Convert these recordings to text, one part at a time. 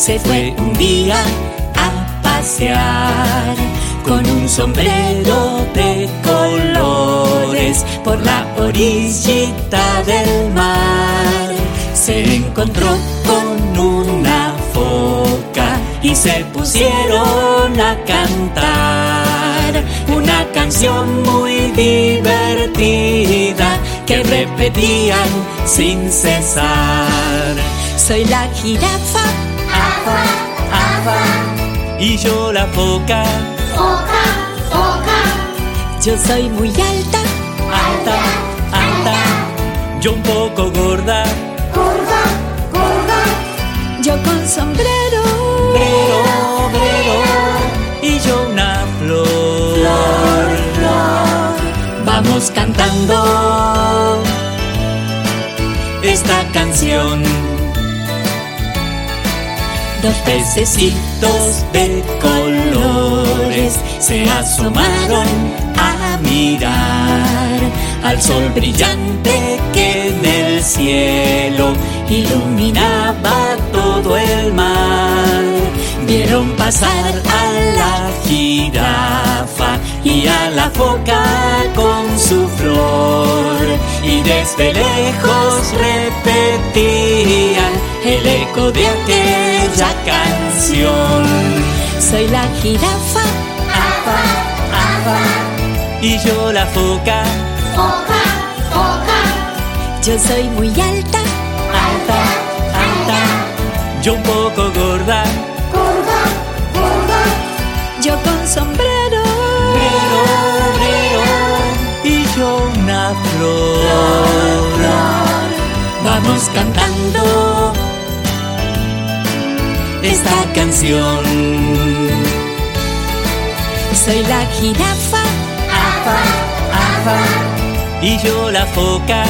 se fue un día a pasear con un sombrero de colores por la orillita del mar. Se encontró con una foca y se pusieron a cantar una canción muy divertida que repetían sin cesar. Soy la jirafa, afa, afa, y yo la foca, foca, foca. Yo soy muy alta, alta, alta, yo un poco gorda, gorda, gorda. Yo con sombrero, pero, pero, y yo una flor, flor, flor. Vamos cantando. Esta canción. Dos pececitos de colores se asomaron a mirar al sol brillante que en el cielo iluminaba todo el mar. Vieron pasar a la jirafa y a la foca con su flor y desde lejos repetían el eco de aquella canción. Soy la jirafa, afa, afa, y yo la foca, foca, foca. Yo soy muy alta, alta, alta, yo un poco gorda, gorda, gorda. Yo con sombrero, pero, pero, y yo una flor. flor, flor. Vamos cantando esta canción. Soy la jirafa, afa, afa, y yo la foca,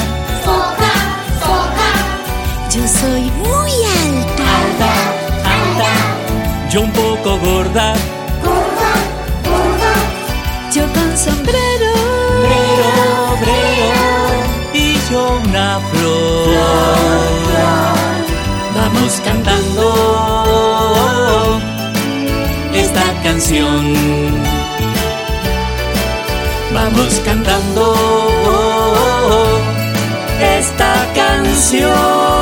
foca, foca. Yo soy muy alta, alta, alta, yo un poco gorda, gorda, gorda. Yo con sombrero, pero, pero, y yo una flor. flor. Vamos cantando canción. Vamos cantando esta canción.